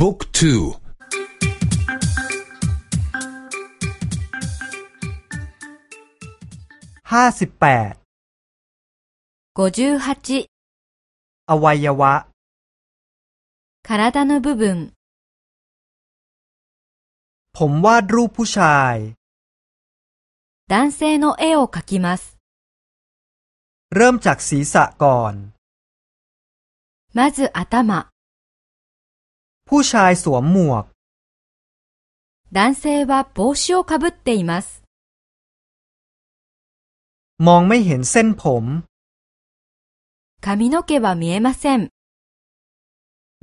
บุ๊กทูห้าสิบแปดอวัยวะ体の部分ผมวาดรูปผู้ชาย男性の絵を描きますเริ่มจากศีรษะก่อนまず頭 ผู้ชายสวมหมวก男性は帽子をかぶっていますมองไม่เห็นเส้นผม髪の毛は見えません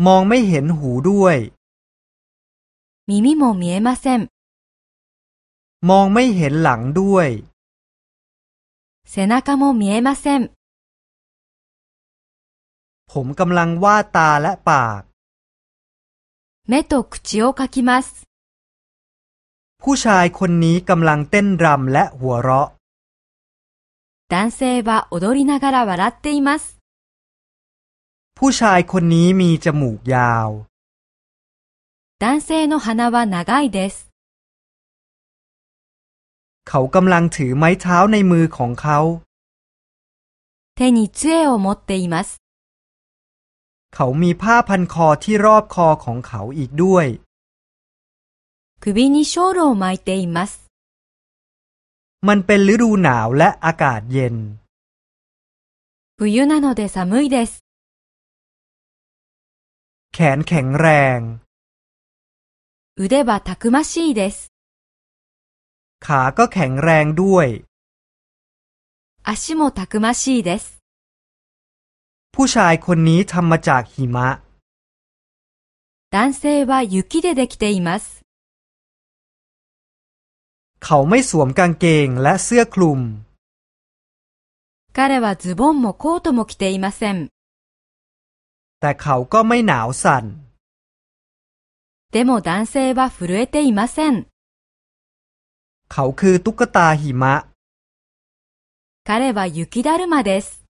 มองไม่เห็นหูด้วย耳も見えませんมองไม่เห็นหลังด้วย背中も見えませんผมกำลังวาดตาและปาก 目と口をかきます。ผู้ชายคนนี้กำลังเต้นรำและหัวเราะ男性は踊りながら笑っています。ผู้ชายคนนี้มีจมูกยาว 男性の鼻は長いです。เขากำลังถือไม้เท้าในมือของเขา手に杖を持っています。 เขามีผ้าพันคอที่รอบคอของเขาอีกด้วย首にショールを巻いていますมันเป็นฤดูหนาวและอากาศเย็น冬なので寒いですแขนแข็งแรง腕はたくましいですขาก็แข็งแรงด้วย足もたくましいです ผู้ชายคนนี้ทำมาจากหิมะ男性は雪でできていますเขาไม่สวมกางเกงและเสื้อคลุม彼はズボンもコートも着ていませんแต่เขาก็ไม่หนาวสั่นでも男性は震えていませんเขาคือตุ๊กตาหิมะ彼は雪だるまです